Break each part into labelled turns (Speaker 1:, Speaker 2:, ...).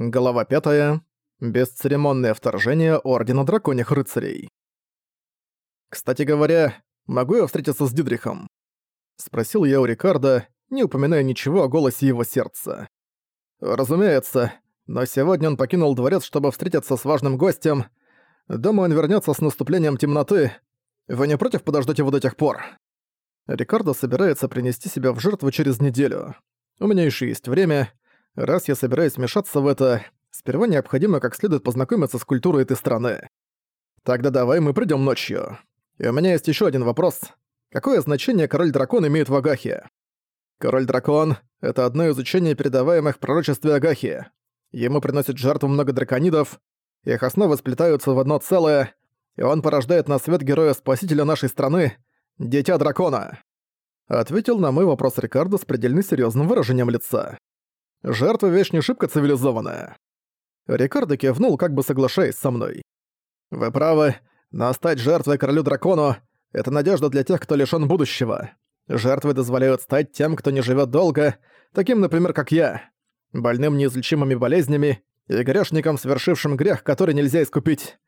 Speaker 1: Глава 5. Бесцеремонное вторжение Ордена Драконьих Рыцарей. «Кстати говоря, могу я встретиться с Дидрихом?» Спросил я у Рикардо, не упоминая ничего о голосе его сердца. «Разумеется, но сегодня он покинул дворец, чтобы встретиться с важным гостем. Думаю, он вернется с наступлением темноты. Вы не против подождать его до тех пор?» Рикардо собирается принести себя в жертву через неделю. У меня еще есть время, Раз я собираюсь вмешаться в это, сперва необходимо как следует познакомиться с культурой этой страны. Тогда давай мы придём ночью. И у меня есть ещё один вопрос. Какое значение король-дракон имеет в Агахе? Король-дракон — это одно из учений, передаваемых в пророчестве Агахи. Ему приносят жертву много драконидов, их основы сплетаются в одно целое, и он порождает на свет героя-спасителя нашей страны — Дитя Дракона. Ответил на мой вопрос Рикардо с предельно серьёзным выражением лица. Жертва вещь не шибко цивилизованная. Рикардо кивнул, как бы соглашаясь со мной. Вы правы, но стать жертвой королю-дракону — это надежда для тех, кто лишён будущего. Жертвы дозволяют стать тем, кто не живёт долго, таким, например, как я, больным неизлечимыми болезнями и грешником, совершившим грех, который нельзя искупить.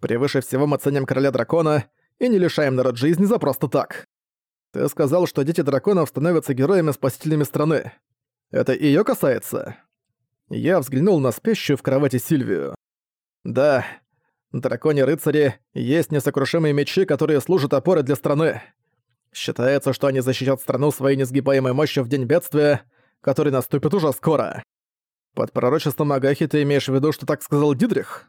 Speaker 1: Превыше всего мы ценим короля-дракона и не лишаем народ жизни за просто так. Ты сказал, что дети драконов становятся героями-спасителями страны. Это её касается?» Я взглянул на спящую в кровати Сильвию. «Да, драконе-рыцари есть несокрушимые мечи, которые служат опорой для страны. Считается, что они защитят страну своей несгибаемой мощью в день бедствия, который наступит уже скоро. Под пророчеством Агахи ты имеешь в виду, что так сказал Дидрих?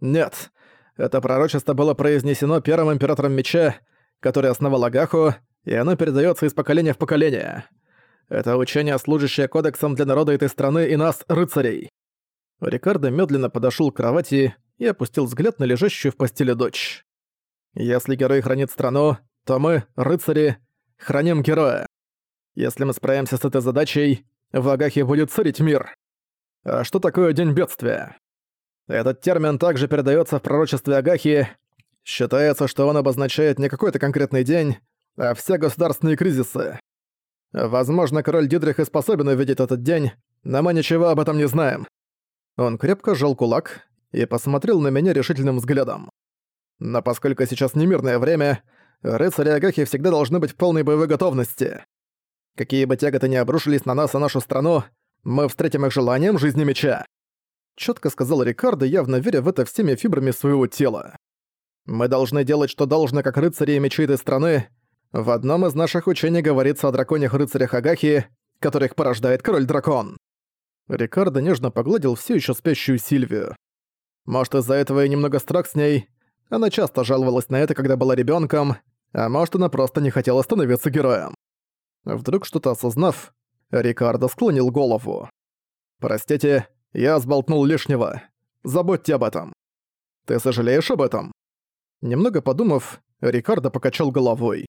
Speaker 1: Нет. Это пророчество было произнесено первым императором меча, который основал Агаху, и оно передается из поколения в поколение. Это учение, служащее кодексом для народа этой страны и нас, рыцарей». Рикардо медленно подошел к кровати и опустил взгляд на лежащую в постели дочь. «Если герой хранит страну, то мы, рыцари, храним героя. Если мы справимся с этой задачей, в Агахе будет царить мир. А что такое День бедствия? Этот термин также передается в пророчестве Агахи. Считается, что он обозначает не какой-то конкретный день, а все государственные кризисы. Возможно, король Дидрих и способен увидеть этот день, но мы ничего об этом не знаем». Он крепко сжал кулак и посмотрел на меня решительным взглядом. «Но поскольку сейчас не мирное время, рыцари Агахи всегда должны быть в полной боевой готовности. Какие бы тяготы ни обрушились на нас и нашу страну, мы встретим их желанием жизни меча», — чётко сказал Рикардо, явно веря в это всеми фибрами своего тела. «Мы должны делать, что должно, как рыцари и мечи этой страны, в одном из наших учений говорится о драконьих рыцарях Агахи, которых порождает король-дракон. Рикардо нежно погладил все еще спящую Сильвию. Может, из-за этого и немного страх с ней. Она часто жаловалась на это, когда была ребенком, а может, она просто не хотела становиться героем. Вдруг что-то осознав, Рикардо склонил голову. «Простите, я сболтнул лишнего. Забудьте об этом. Ты сожалеешь об этом?» Немного подумав, Рикардо покачал головой.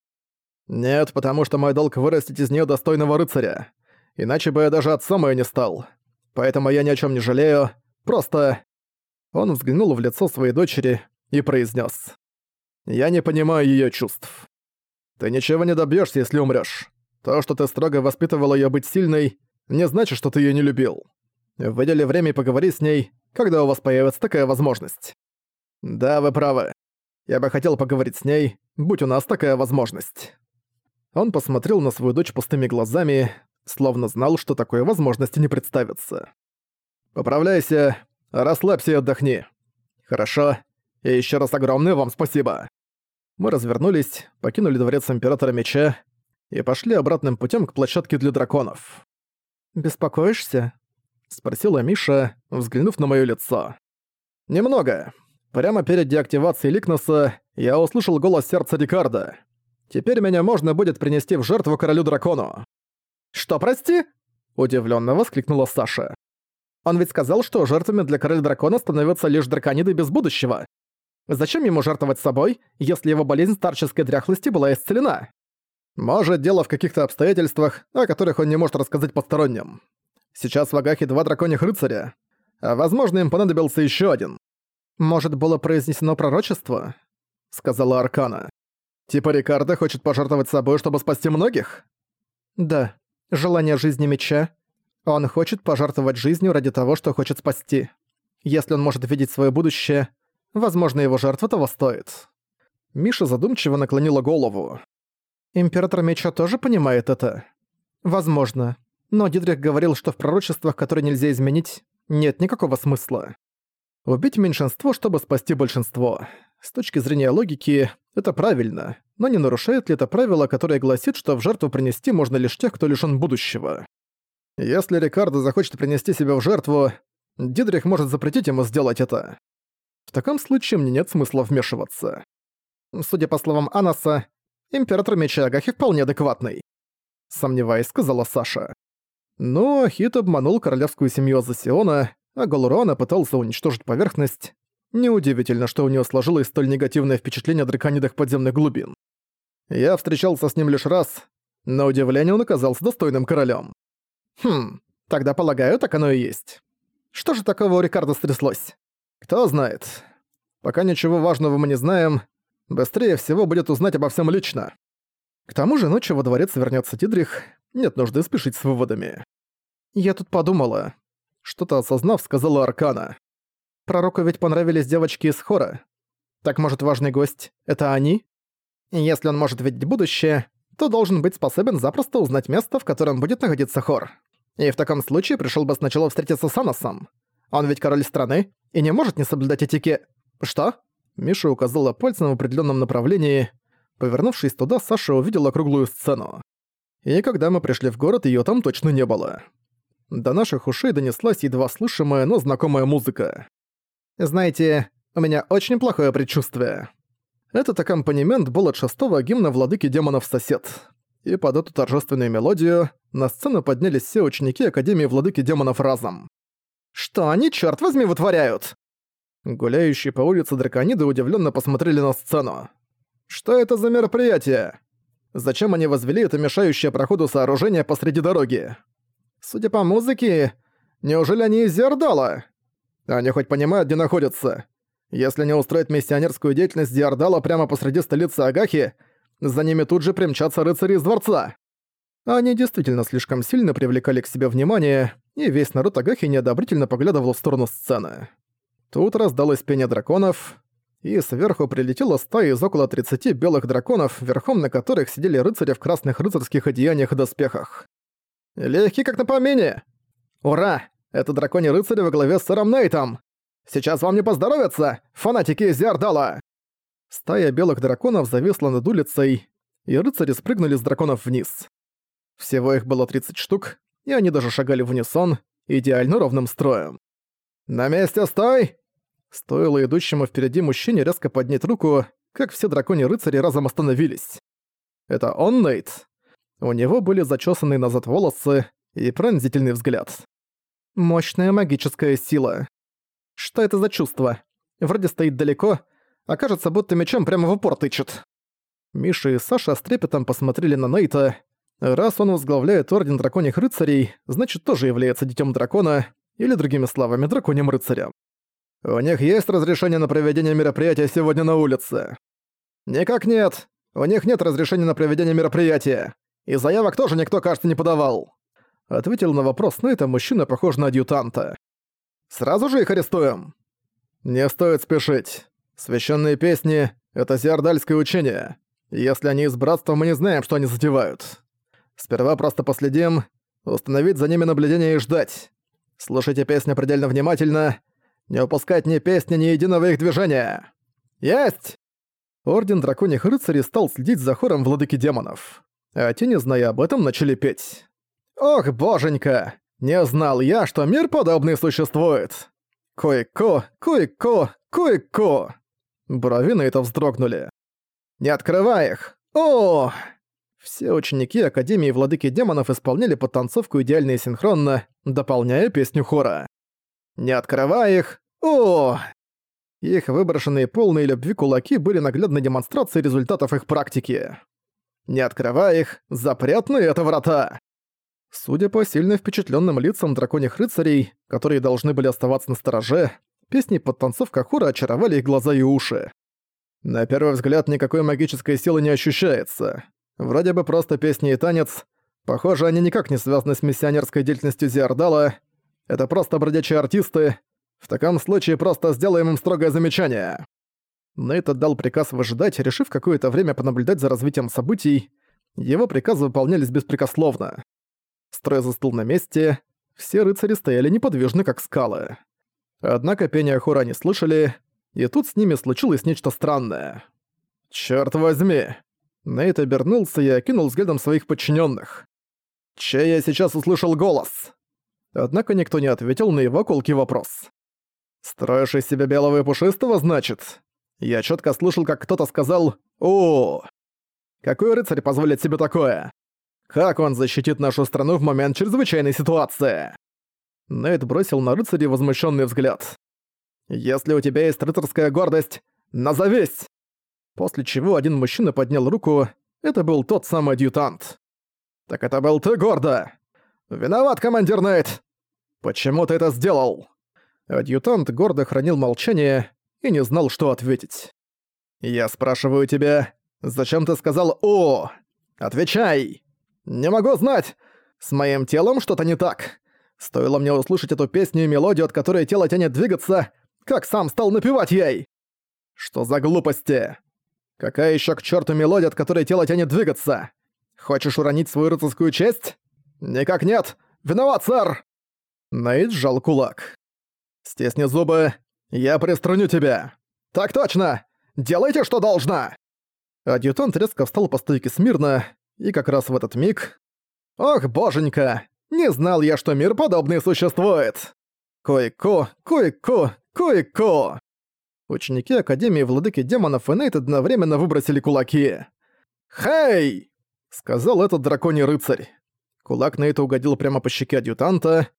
Speaker 1: «Нет, потому что мой долг вырастить из нее достойного рыцаря. Иначе бы я даже отцом её не стал. Поэтому я ни о чем не жалею. Просто...» Он взглянул в лицо своей дочери и произнес: «Я не понимаю ее чувств. Ты ничего не добьешься, если умрешь. То, что ты строго воспитывал ее быть сильной, не значит, что ты ее не любил. Выдели время и поговори с ней, когда у вас появится такая возможность. Да, вы правы. Я бы хотел поговорить с ней, будь у нас такая возможность». Он посмотрел на свою дочь пустыми глазами, словно знал, что такой возможности не представится. «Поправляйся, расслабься и отдохни. Хорошо, и еще раз огромное вам спасибо». Мы развернулись, покинули дворец Императора Меча и пошли обратным путем к площадке для драконов. «Беспокоишься?» — спросила Миша, взглянув на моё лицо. «Немного. Прямо перед деактивацией Ликноса я услышал голос сердца Рикарда. Теперь меня можно будет принести в жертву королю-дракону». «Что, прости?» – удивленно воскликнула Саша. «Он ведь сказал, что жертвами для короля-дракона становятся лишь дракониды без будущего. Зачем ему жертвовать собой, если его болезнь старческой дряхлости была исцелена? Может, дело в каких-то обстоятельствах, о которых он не может рассказать посторонним. Сейчас в Агахе два драконьих рыцаря, а возможно, им понадобился еще один. Может, было произнесено пророчество?» — сказала Аркана. Типа Рикардо хочет пожертвовать собой, чтобы спасти многих? Да. Желание жизни меча Он хочет пожертвовать жизнью ради того, что хочет спасти. Если он может видеть свое будущее, возможно, его жертва того стоит. Миша задумчиво наклонила голову. Император Меча тоже понимает это? Возможно. Но Дидрих говорил, что в пророчествах, которые нельзя изменить, нет никакого смысла. Убить меньшинство, чтобы спасти большинство. С точки зрения логики, это правильно, но не нарушает ли это правило, которое гласит, что в жертву принести можно лишь тех, кто лишён будущего? Если Рикардо захочет принести себя в жертву, Дидрих может запретить ему сделать это. В таком случае мне нет смысла вмешиваться. Судя по словам Анаса, император Меча Агахи вполне адекватный. Сомневаясь, сказала Саша. Но Хит обманул королевскую семью Азасиона, а Галурона пытался уничтожить поверхность. Неудивительно, что у него сложилось столь негативное впечатление о драконидах подземных глубин. Я встречался с ним лишь раз. На удивление он оказался достойным королем. Хм, тогда, полагаю, так оно и есть. Что же такого у Рикардо стряслось? Кто знает. Пока ничего важного мы не знаем, быстрее всего будет узнать обо всем лично. К тому же ночью во дворец вернется Тидрих, нет нужды спешить с выводами. Я тут подумала. Что-то осознав, сказала Аркана. Пророку ведь понравились девочки из хора. Так может важный гость — это они? Если он может видеть будущее, то должен быть способен запросто узнать место, в котором будет находиться хор. И в таком случае пришел бы сначала встретиться с Аносом. Он ведь король страны и не может не соблюдать этике... Что? Миша указала пальцем в определенном направлении. Повернувшись туда, Саша увидела круглую сцену. И когда мы пришли в город, ее там точно не было. До наших ушей донеслась едва слышимая, но знакомая музыка. Знаете, у меня очень плохое предчувствие. Этот аккомпанемент был от шестого гимна владыки демонов сосед. И под эту торжественную мелодию на сцену поднялись все ученики Академии владыки демонов разом. «Что они, черт возьми, вытворяют?» Гуляющие по улице дракониды удивленно посмотрели на сцену. «Что это за мероприятие? Зачем они возвели это мешающее проходу сооружение посреди дороги?» Судя по музыке, неужели они из Диардала? Они хоть понимают, где находятся? Если не устроить миссионерскую деятельность Диардала прямо посреди столицы Агахи, за ними тут же примчатся рыцари из дворца. Они действительно слишком сильно привлекали к себе внимание, и весь народ Агахи неодобрительно поглядывал в сторону сцены. Тут раздалось пение драконов, и сверху прилетела стая из около 30 белых драконов, верхом на которых сидели рыцари в красных рыцарских одеяниях и доспехах. Легкий как на помине. Ура! Это драконий рыцарь во главе с сэром Нейтом. Сейчас вам не поздоровятся, фанатики из Ярдала. Стая белых драконов зависла над улицей, и рыцари спрыгнули с драконов вниз. Всего их было 30 штук, и они даже шагали в унисон, идеально ровным строем. «На месте стой!» Стоило идущему впереди мужчине резко поднять руку, как все драконьи рыцари разом остановились. Это он, Нейт? У него были зачесанные назад волосы и пронзительный взгляд. Мощная магическая сила. Что это за чувство? Вроде стоит далеко, а кажется, будто мечом прямо в упор тычет. Миша и Саша с трепетом посмотрели на Нейта. Раз он возглавляет Орден Драконьих Рыцарей, значит тоже является Детем Дракона, или другими словами, Драконьим Рыцарем. У них есть разрешение на проведение мероприятия сегодня на улице? Никак нет. У них нет разрешения на проведение мероприятия. И заявок тоже никто, кажется, не подавал. Ответил на вопрос Нейта мужчина, похож на адъютанта. Сразу же их арестуем? Не стоит спешить. Священные песни — это зиардальское учение. Если они из братства, мы не знаем, что они затевают. Сперва просто последим, установить за ними наблюдение и ждать. Слушайте песни предельно внимательно, не упускать ни песни, ни единого их движения. Есть! Орден Драконьих Рыцарей стал следить за хором Владыки Демонов а те, не зная об этом, начали петь. «Ох, боженька! Не знал я, что мир подобный существует! Кое-ко, кое-ко, кое-ко!» Брови на это вздрогнули. «Не открывай их! О!» Все ученики Академии Владыки Демонов исполняли подтанцовку идеально и синхронно, дополняя песню хора. «Не открывай их! О!» Их выброшенные полные любви кулаки были наглядной демонстрацией результатов их практики. Не открывай их, запрятные это врата!» Судя по сильно впечатленным лицам драконьих рыцарей, которые должны были оставаться на стороже, песни под танцовка хора очаровали их глаза и уши. На первый взгляд никакой магической силы не ощущается. Вроде бы просто песни и танец, Похоже, они никак не связаны с миссионерской деятельностью Зиардала. Это просто бродячие артисты. В таком случае просто сделаем им строгое замечание». Нейт отдал приказ выжидать, решив какое-то время понаблюдать за развитием событий. Его приказы выполнялись беспрекословно. Строй застыл на месте, все рыцари стояли неподвижны, как скалы. Однако пение хора не слышали, и тут с ними случилось нечто странное. «Чёрт возьми!» Нейт обернулся и окинул взглядом своих подчиненных. «Чей я сейчас услышал голос?» Однако никто не ответил на его колкий вопрос. «Строишь из себя белого и пушистого, значит?» Я четко слышал, как кто-то сказал «О!». Какой рыцарь позволит себе такое? Как он защитит нашу страну в момент чрезвычайной ситуации? Нейт бросил на рыцаря возмущенный взгляд. «Если у тебя есть рыцарская гордость, назовись!» После чего один мужчина поднял руку, это был тот самый адъютант. «Так это был ты, Гордо!» «Виноват, командир Нейт!» «Почему ты это сделал?» Адъютант гордо хранил молчание, и не знал, что ответить. «Я спрашиваю тебя, зачем ты сказал «О»? Отвечай!» «Не могу знать! С моим телом что-то не так. Стоило мне услышать эту песню и мелодию, от которой тело тянет двигаться, как сам стал напевать ей!» «Что за глупости? Какая еще к черту мелодия, от которой тело тянет двигаться? Хочешь уронить свою рыцарскую честь? Никак нет! Виноват, сэр!» Наид сжал кулак. «Стесни зубы, «Я приструню тебя!» «Так точно! Делайте, что должна!» Адъютант резко встал по стойке смирно, и как раз в этот миг... «Ох, боженька! Не знал я, что мир подобный существует!» «Кое-ко, кое-ко, кое-ко!» Ученики Академии Владыки Демонов и Нейт одновременно выбросили кулаки. «Хей!» — сказал этот драконий рыцарь. Кулак Нейта угодил прямо по щеке адъютанта,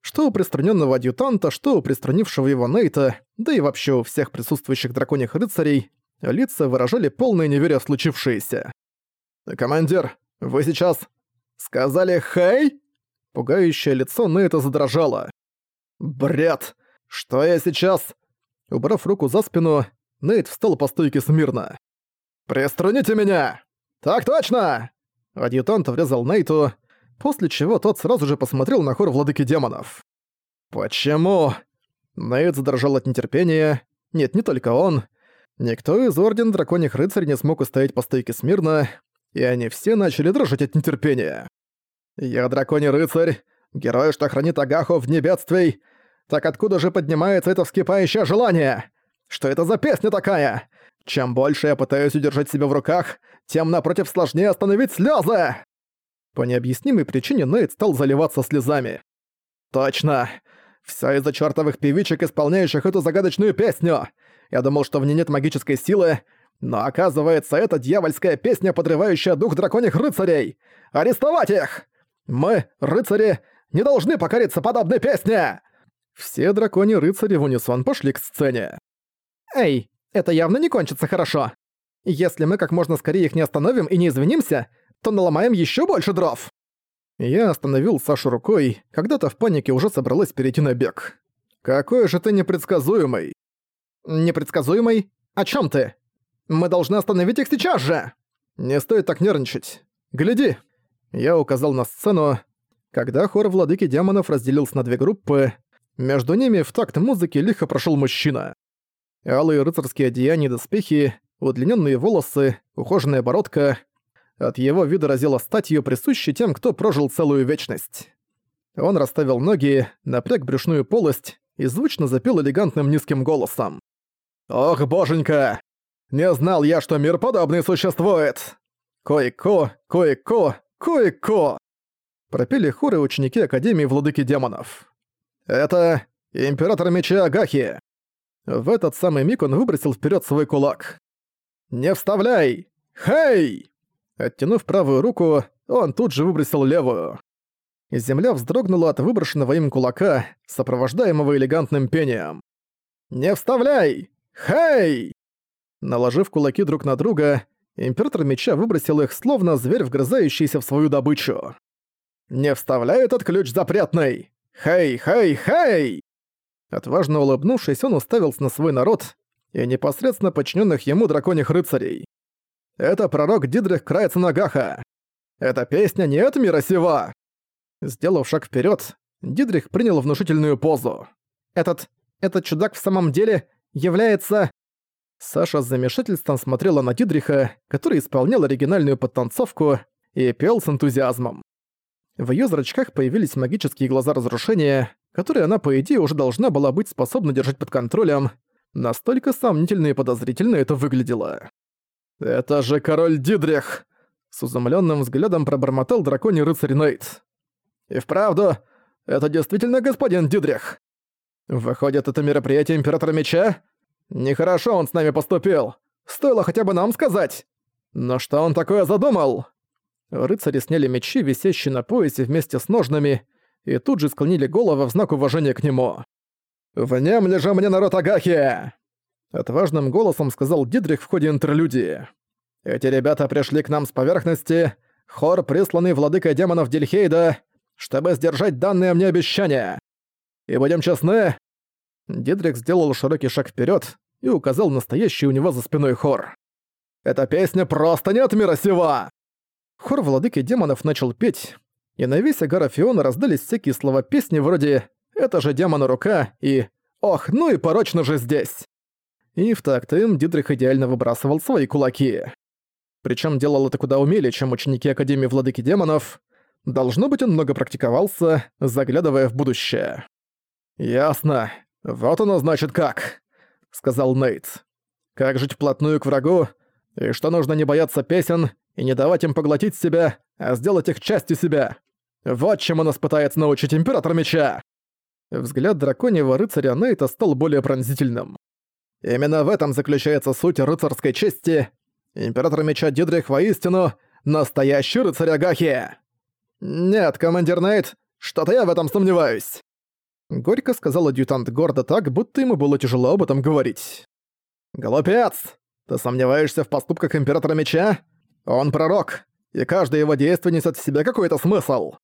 Speaker 1: что у приструненного адъютанта, что у приструнившего его Нейта, да и вообще у всех присутствующих драконьих рыцарей, лица выражали полное неверие в случившееся. «Командир, вы сейчас сказали «Хей»?» Пугающее лицо Нейта задрожало. «Бред! Что я сейчас?» Убрав руку за спину, Нейт встал по стойке смирно. «Приструните меня!» «Так точно!» Адъютант врезал Нейту, после чего тот сразу же посмотрел на хор владыки демонов. «Почему?» Нейт задрожал от нетерпения. Нет, не только он. Никто из Орден Драконьих Рыцарей не смог устоять по стойке смирно, и они все начали дрожать от нетерпения. «Я Драконий Рыцарь, герой, что хранит Агаху в дни бедствий. Так откуда же поднимается это вскипающее желание? Что это за песня такая? Чем больше я пытаюсь удержать себя в руках, тем напротив сложнее остановить слезы!» По необъяснимой причине Нейт стал заливаться слезами. «Точно! Всё из-за чёртовых певичек, исполняющих эту загадочную песню! Я думал, что в ней нет магической силы, но оказывается, это дьявольская песня, подрывающая дух драконьих рыцарей! Арестовать их! Мы, рыцари, не должны покориться подобной песне!» Все драконьи рыцари в унисон пошли к сцене. «Эй, это явно не кончится хорошо. Если мы как можно скорее их не остановим и не извинимся, то наломаем еще больше дров!» Я остановил Сашу рукой, когда-то в панике уже собралась перейти на бег. «Какой же ты непредсказуемый!» «Непредсказуемый? О чем ты? Мы должны остановить их сейчас же!» «Не стоит так нервничать. Гляди!» Я указал на сцену. Когда хор владыки демонов разделился на две группы, между ними в такт музыки лихо прошел мужчина. Алые рыцарские одеяния и доспехи, удлиненные волосы, ухоженная бородка — от его вида разило статью, присущей тем, кто прожил целую вечность. Он расставил ноги, напряг брюшную полость и звучно запел элегантным низким голосом. «Ох, боженька! Не знал я, что мир подобный существует! Кое-ко, кое-ко, кое-ко!» Пропели хоры ученики Академии Владыки Демонов. «Это Император Меча Агахи!» В этот самый миг он выбросил вперед свой кулак. «Не вставляй! Хей!» Оттянув правую руку, он тут же выбросил левую. Земля вздрогнула от выброшенного им кулака, сопровождаемого элегантным пением. «Не вставляй! Хей!» Наложив кулаки друг на друга, император меча выбросил их, словно зверь, вгрызающийся в свою добычу. «Не вставляй этот ключ запретный! Хей, хей, хей!» Отважно улыбнувшись, он уставился на свой народ и непосредственно подчиненных ему драконьих рыцарей. Это пророк Дидрих Крайца Нагаха. Эта песня не от мира сего!» Сделав шаг вперед, Дидрих принял внушительную позу. «Этот... этот чудак в самом деле является...» Саша с замешательством смотрела на Дидриха, который исполнял оригинальную подтанцовку и пел с энтузиазмом. В её зрачках появились магические глаза разрушения, которые она, по идее, уже должна была быть способна держать под контролем, настолько сомнительно и подозрительно это выглядело. «Это же король Дидрих!» С изумлённым взглядом пробормотал драконий рыцарь Нейт. «И вправду, это действительно господин Дидрих. Выходит, это мероприятие Императора Меча? Нехорошо он с нами поступил. Стоило хотя бы нам сказать. Но что он такое задумал? Рыцари сняли мечи, висящие на поясе вместе с ножнами, и тут же склонили головы в знак уважения к нему. «Внемли же мне народ Агахи!» Отважным голосом сказал Дидрих в ходе интерлюдии. «Эти ребята пришли к нам с поверхности, хор, присланный владыкой демонов Дельхейда, чтобы сдержать данное мне обещание. И будем честны, Дидрик сделал широкий шаг вперед и указал настоящий у него за спиной хор. «Эта песня просто не от мира сего!» Хор владыки демонов начал петь, и на весь агара Фиона раздались всякие слова песни вроде «Это же демона рука» и «Ох, ну и порочно же здесь!» И в такт им Дидрих идеально выбрасывал свои кулаки. Причем делал это куда умелее, чем ученики Академии Владыки Демонов. Должно быть, он много практиковался, заглядывая в будущее. «Ясно. Вот оно значит как», — сказал Нейт. «Как жить вплотную к врагу, и что нужно не бояться песен и не давать им поглотить себя, а сделать их частью себя. Вот чему нас пытается научить Император Меча!» Взгляд драконьего рыцаря Нейта стал более пронзительным. «Именно в этом заключается суть рыцарской чести. Император Меча Дидрих воистину настоящий рыцарь Агахи!» «Нет, командир Нейт, что-то я в этом сомневаюсь!» Горько сказал адъютант гордо так, будто ему было тяжело об этом говорить. «Глупец! Ты сомневаешься в поступках Императора Меча? Он пророк, и каждое его действие несет в себе какой-то смысл.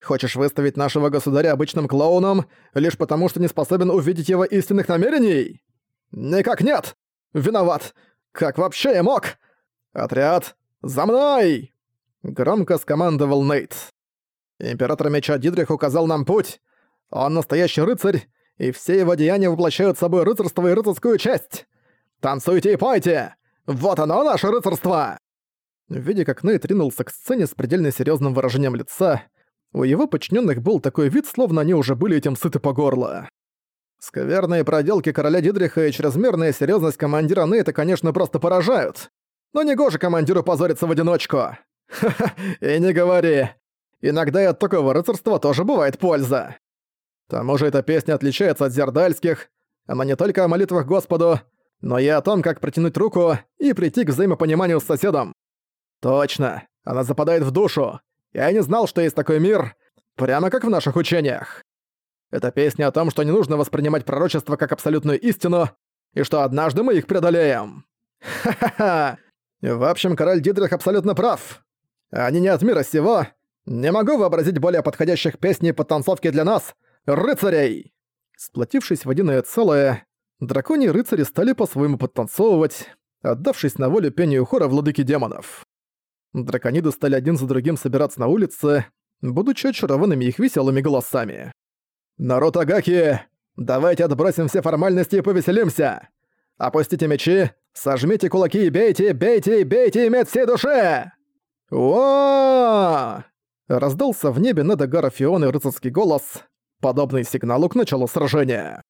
Speaker 1: Хочешь выставить нашего государя обычным клоуном, лишь потому что не способен увидеть его истинных намерений? Никак нет! Виноват! Как вообще я мог? Отряд, за мной!» Громко скомандовал Нейт. Император Меча Дидрих указал нам путь, он настоящий рыцарь, и все его деяния воплощают собой рыцарство и рыцарскую честь. Танцуйте и пойте! Вот оно, наше рыцарство!» Видя, как Нейт ринулся к сцене с предельно серьезным выражением лица, у его подчиненных был такой вид, словно они уже были этим сыты по горло. Скверные проделки короля Дидриха и чрезмерная серьезность командира Нейта, конечно, просто поражают. Но не гоже командиру позориться в одиночку. Ха-ха, и не говори. Иногда и от такого рыцарства тоже бывает польза. Тому же эта песня отличается от зердальских. Она не только о молитвах Господу, но и о том, как протянуть руку и прийти к взаимопониманию с соседом. Точно, она западает в душу. Я не знал, что есть такой мир, прямо как в наших учениях. Это песня о том, что не нужно воспринимать пророчество как абсолютную истину, и что однажды мы их преодолеем. Ха-ха-ха! В общем, король Дидрих абсолютно прав. Они не от мира сего. Не могу вообразить более подходящих песней под танцовки для нас, рыцарей!» Сплотившись в единое целое, драконьи рыцари стали по-своему подтанцовывать, отдавшись на волю пению хора владыки демонов. Дракониды стали один за другим собираться на улице, будучи очарованными их веселыми голосами. «Народ Агаки, давайте отбросим все формальности и повеселимся! Опустите мечи, сожмите кулаки и бейте, бейте, бейте иметь всей душе!» «О!» Раздался в небе над Агара рыцарский голос, подобный сигналу к началу сражения.